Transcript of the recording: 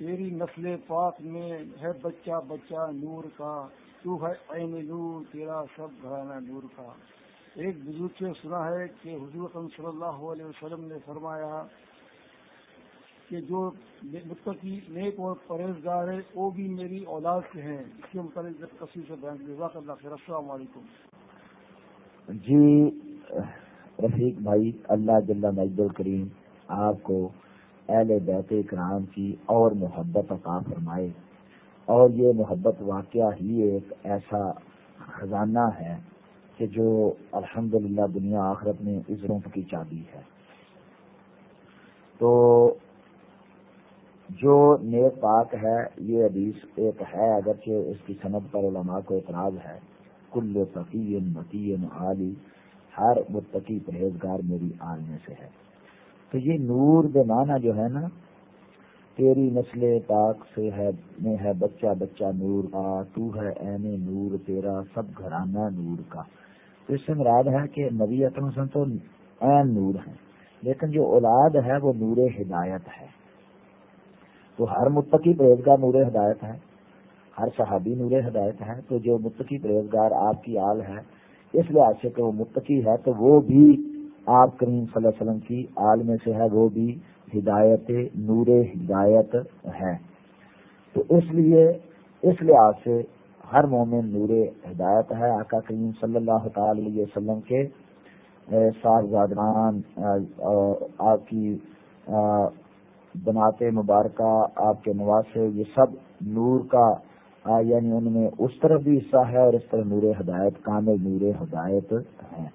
تیری نسل پاک میں ہے بچہ بچہ نور کا، تو ہے عین نور، تیرا سب گھرانہ نور کا۔ ایک بزرگ سے سنا ہے کہ حضور صلی اللہ علیہ وسلم نے فرمایا کہ جو متقی، نیک اور پرہیزگار ہے، وہ بھی میری اولاد سے ہیں۔ اس کے متعلق تصویر سے بیان جزاک اللہ خیر۔ السلام علیکم۔ جی رفیق بھائی، اللہ جل مجد الکریم آپ کو اہل بیت کرام کی اور محبت عطا فرمائے۔ اور یہ محبت واقعہ ہی ایک ایسا خزانہ ہے کہ جو الحمدللہ دنیا آخرت میں عزروں کی چابی ہے۔ تو جو نیک پاک ہے، یہ حدیث ایک ہے، اگرچہ اس کی صنعت پر علماء کو اعتراض ہے۔ کل تقی متی عالی، ہر متقی پرہیزگار میری آل میں سے ہے۔ تو یہ نور معنی جو ہے نا، تیری نسل پاک سے ہے، میں ہے بچہ بچہ نور کا تو ہے این نور، تیرا سب گھرانہ نور کا۔ تو اس سے مراد ہے کہ نبی حسن تو این نور ہے لیکن جو اولاد ہے وہ نور ہدایت ہے۔ تو ہر متقی پرہیزگار نور ہدایت ہے، ہر صحابی نور ہدایت ہے۔ تو جو متقی پرہیزگار آپ کی آل ہے، اس لحاظ سے کہ وہ متقی ہے تو وہ بھی آپ کریم صلی اللہ علیہ وسلم کی آل میں سے ہے، وہ بھی ہدایت، نور ہدایت ہے۔ تو اس لیے، اس لحاظ سے ہر مومن نور ہدایت ہے۔ آقا کریم صلی اللہ تعالی علیہ وسلم کے سات آپ کی بناتے مبارکہ، آپ کے نواسے، یہ سب نور کا یعنی ان میں اس طرف بھی حصہ ہے اور اس طرح نور ہدایت، کامل نور ہدایت ہے۔